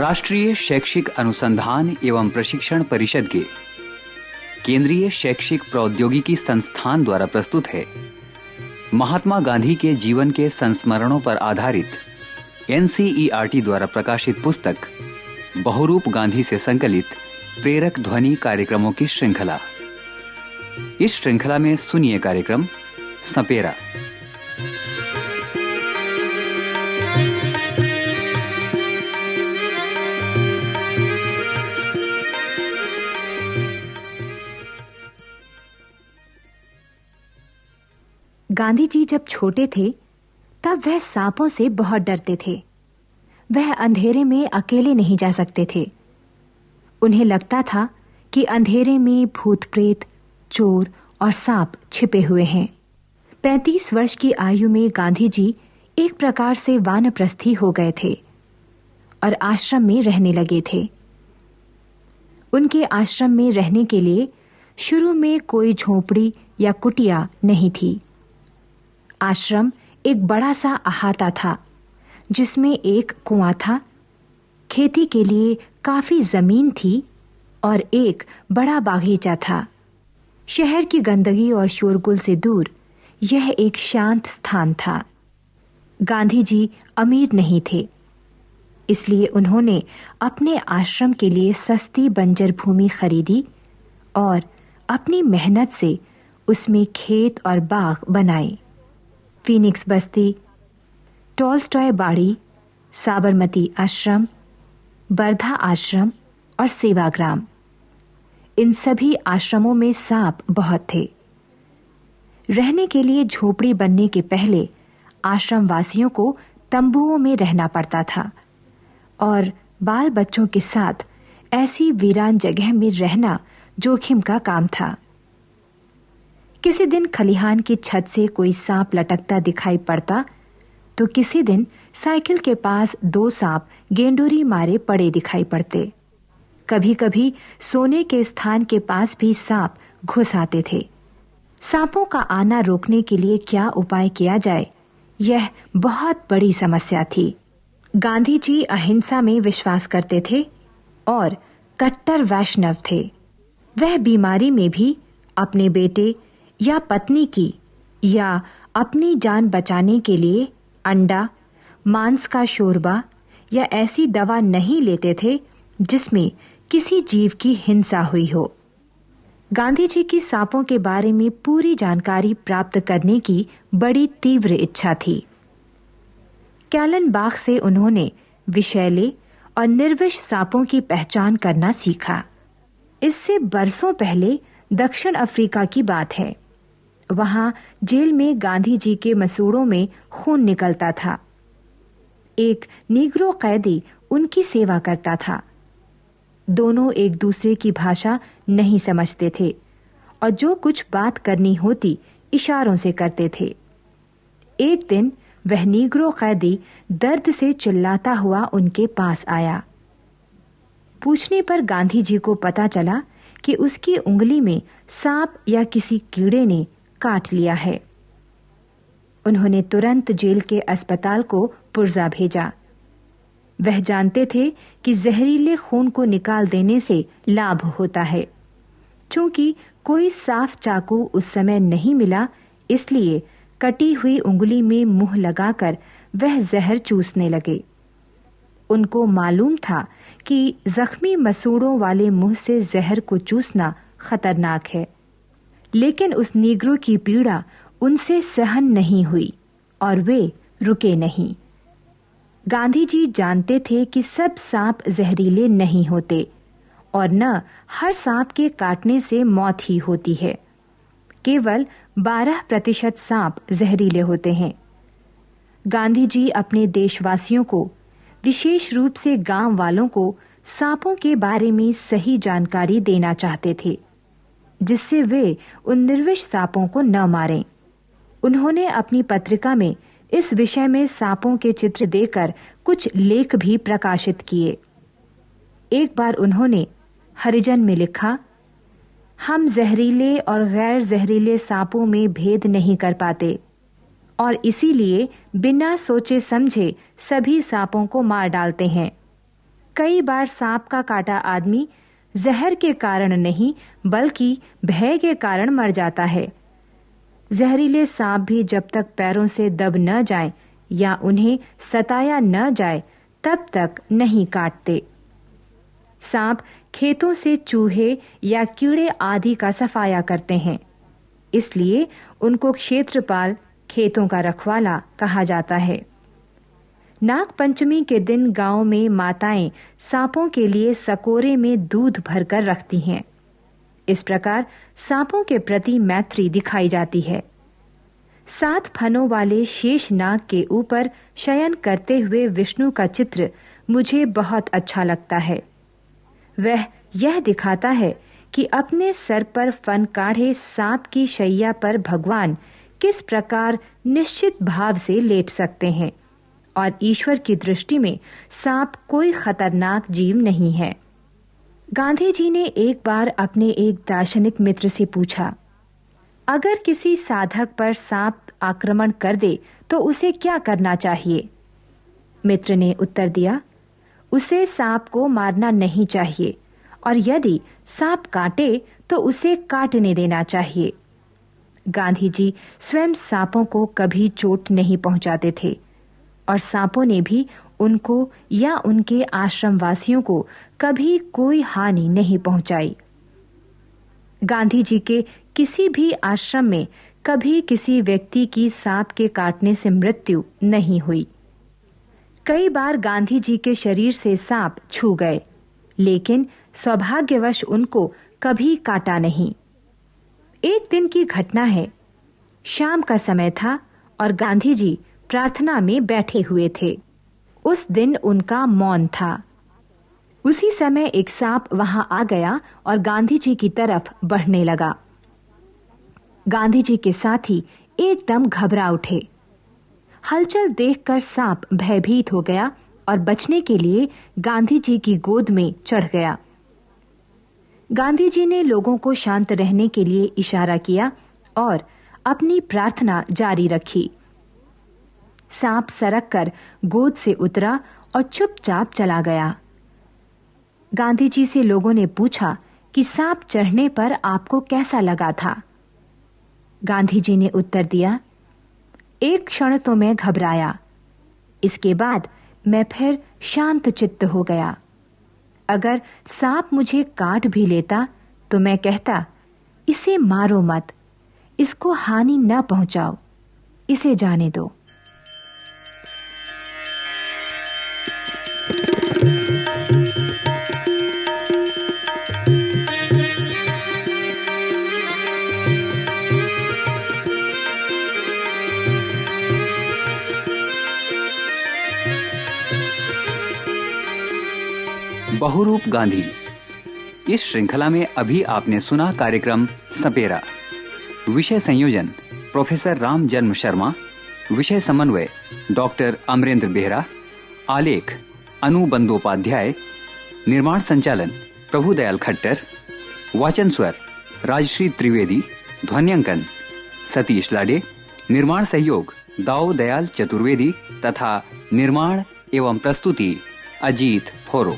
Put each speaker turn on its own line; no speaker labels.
राष्ट्रीय शैक्षिक अनुसंधान एवं प्रशिक्षण परिषद के केंद्रीय शैक्षिक प्रौद्योगिकी संस्थान द्वारा प्रस्तुत है। महात्मा गांधी के जीवन के संस्मरणों पर आधारित एनसीईआरटी द्वारा प्रकाशित पुस्तक, बहुरूप गांधी से संकलित प्रेरक ध्वनि कार्यक्रमों की श्रृंखला। इस श्रृंखला में सुनिए कार्यक्रम, सपेरा।
गांधी जी जब छोटे थे, तब वह सांपों से बहुत डरते थे। वह अंधेरे में अकेले नहीं जा सकते थे। उन्हें लगता था कि अंधेरे में भूत प्रेत चोर और सांप छिपे हुए हैं। पैतीस वर्ष की आयु में गांधी जी एक प्रकार से वानप्रस्थी हो गए थे और आश्रम में रहने लगे थे। उनके आश्रम में रहने के लिए शुरू में कोई झोपड़ी या कुटिया नहीं थी। आश्रम एक बड़ा सा अहाता था, जिसमें एक कुआँ था। खेती के लिए काफ़ी ज़मीन थी और एक बड़ा बागीचा था। शहर की गंदगी और शोरगुल से दूर यह एक शांत स्थान था। गांधी जी अमीर नहीं थे, इसलिए उन्होंने अपने आश्रम के लिए सस्ती बंजर भूमि खरीदी और अपनी मेहनत से उसमें खेत और बाग बनाए। फीनिक्स बस्ती टॉलस्टॉय बाड़ी साबरमती आश्रम बर्धा आश्रम और सेवाग्राम इन सभी आश्रमों में सांप बहुत थे। रहने के लिए झोपड़ी बनने के पहले आश्रम वासियों को तंबुओं में रहना पड़ता था और बाल बच्चों के साथ ऐसी वीरान जगह में रहना जोखिम का काम था। किसी दिन खलिहान की छत से कोई सांप लटकता दिखाई पड़ता तो किसी दिन साइकिल के पास दो सांप गेंडूरी मारे पड़े दिखाई पड़ते। कभी कभी सोने के स्थान के पास भी सांप घुस आते थे। सांपों का आना रोकने के लिए क्या उपाय किया जाए, यह बहुत बड़ी समस्या थी। गांधी जी अहिंसा में विश्वास करते थे और कट्टर वैष्णव थे। वह बीमारी में भी अपने बेटे या पत्नी की, या अपनी जान बचाने के लिए अंडा, मांस का शोरबा या ऐसी दवा नहीं लेते थे जिसमें किसी जीव की हिंसा हुई हो। गांधी जी की सांपों के बारे में पूरी जानकारी प्राप्त करने की बड़ी तीव्र इच्छा थी। कैलन बाग से उन्होंने विषैले और निर्विष सांपों की पहचान करना सीखा। इससे बरसों पहले दक्षिण अफ्रीका की बात है। वहाँ जेल में गांधी जी के मसूड़ों में खून निकलता था। एक निग्रो कैदी उनकी सेवा करता था। दोनों एक दूसरे की भाषा नहीं समझते थे और जो कुछ बात करनी होती इशारों से करते थे। एक दिन वह नीग्रो कैदी दर्द से चिल्लाता हुआ उनके पास आया। पूछने पर गांधी जी को पता चला कि उसकी उंगली में सांप या किसी कीड़े ने काट लिया है। उन्होंने तुरंत जेल के अस्पताल को पुर्जा भेजा। वह जानते थे कि जहरीले खून को निकाल देने से लाभ होता है। क्योंकि कोई साफ़ चाकू उस समय नहीं मिला, इसलिए कटी हुई उंगली में मुँह लगाकर वह जहर चूसने लगे। उनको मालूम था कि जख्मी मसूड़ों वाले मुँह से जहर को चूसना खतरनाक है। लेकिन उस नीग्रो की पीड़ा उनसे सहन नहीं हुई और वे रुके नहीं। गांधी जी जानते थे कि सब सांप जहरीले नहीं होते और न हर सांप के काटने से मौत ही होती है। केवल 12 प्रतिशत सांप जहरीले होते हैं। गांधी जी अपने देशवासियों को, विशेष रूप से गाँव वालों को, सांपों के बारे में सही जानकारी देना चाहते थे। जिससे वे उन निर्विष सांपों को न मारें। उन्होंने अपनी पत्रिका में इस विषय में सांपों के चित्र देकर कुछ लेख भी प्रकाशित किए। एक बार उन्होंने हरिजन में लिखा, हम जहरीले और गैर जहरीले सांपों में भेद नहीं कर पाते, और इसीलिए बिना सोचे समझे सभी सांपों को मार डालते हैं। कई बार सांप का काटा आदमी जहर के कारण नहीं, बल्कि भय के कारण मर जाता है। जहरीले सांप भी जब तक पैरों से दब न जाए या उन्हें सताया न जाए, तब तक नहीं काटते। सांप खेतों से चूहे या कीड़े आदि का सफाया करते हैं। इसलिए उनको क्षेत्रपाल खेतों का रखवाला कहा जाता है। नाग पंचमी के दिन गाँव में माताएँ सांपों के लिए सकोरे में दूध भरकर रखती हैं। इस प्रकार सांपों के प्रति मैत्री दिखाई जाती है। सात फनों वाले शेष नाग के ऊपर शयन करते हुए विष्णु का चित्र मुझे बहुत अच्छा लगता है। वह यह दिखाता है कि अपने सर पर फन काढ़े सांप की शैया पर भगवान किस प्रकार निश्चित भाव से लेट सकते हैं। और ईश्वर की दृष्टि में सांप कोई खतरनाक जीव नहीं है। गांधी जी ने एक बार अपने एक दार्शनिक मित्र से पूछा, अगर किसी साधक पर सांप आक्रमण कर दे तो उसे क्या करना चाहिए? मित्र ने उत्तर दिया, उसे सांप को मारना नहीं चाहिए, और यदि सांप काटे तो उसे काटने देना चाहिए। गांधी जी स्वयं सांपों को कभी चोट नहीं पहुंचाते थे। और सांपों ने भी उनको या उनके आश्रम वासियों को कभी कोई हानि नहीं पहुंचाई। गांधी जी के किसी भी आश्रम में कभी किसी व्यक्ति की सांप के काटने से मृत्यु नहीं हुई। कई बार गांधी जी के शरीर से सांप छू गए, लेकिन सौभाग्यवश उनको कभी काटा नहीं। एक दिन की घटना है। शाम का समय था और गांधी जी प्रार्थना में बैठे हुए थे। उस दिन उनका मौन था। उसी समय एक सांप वहाँ आ गया और गांधी जी की तरफ़ बढ़ने लगा। गांधी जी के साथी एकदम घबरा उठे। हलचल देखकर सांप भयभीत हो गया और बचने के लिए गांधी जी की गोद में चढ़ गया। गांधी जी ने लोगों को शांत रहने के लिए इशारा किया और अपनी प्रार्थना जारी रखी। सांप सरक कर गोद से उतरा और चुपचाप चला गया। गांधी जी से लोगों ने पूछा कि सांप चढ़ने पर आपको कैसा लगा था? गांधी जी ने उत्तर दिया, एक क्षण तो मैं घबराया। इसके बाद मैं फिर शांत चित्त हो गया। अगर सांप मुझे काट भी लेता तो मैं कहता, इसे मारो मत, इसको हानि न पहुंचाओ, इसे जाने दो।
बहुरूप गांधी। इस श्रृंखला में अभी आपने सुना कार्यक्रम सपेरा। विषय संयोजन, प्रोफेसर राम जन्म शर्मा। विषय समन्वय, डॉक्टर अमरेंद्र बेहरा। आलेख, अनु बंदोपाध्याय। निर्माण संचालन प्रभुदयाल खट्टर। वाचन स्वर, राजश्री त्रिवेदी। ध्वन्यांकन, सतीश लाडे। निर्माण सहयोग, दाऊ दयाल चतुर्वेदी। तथा निर्माण एवं प्रस्तुति, अजीत फोरो।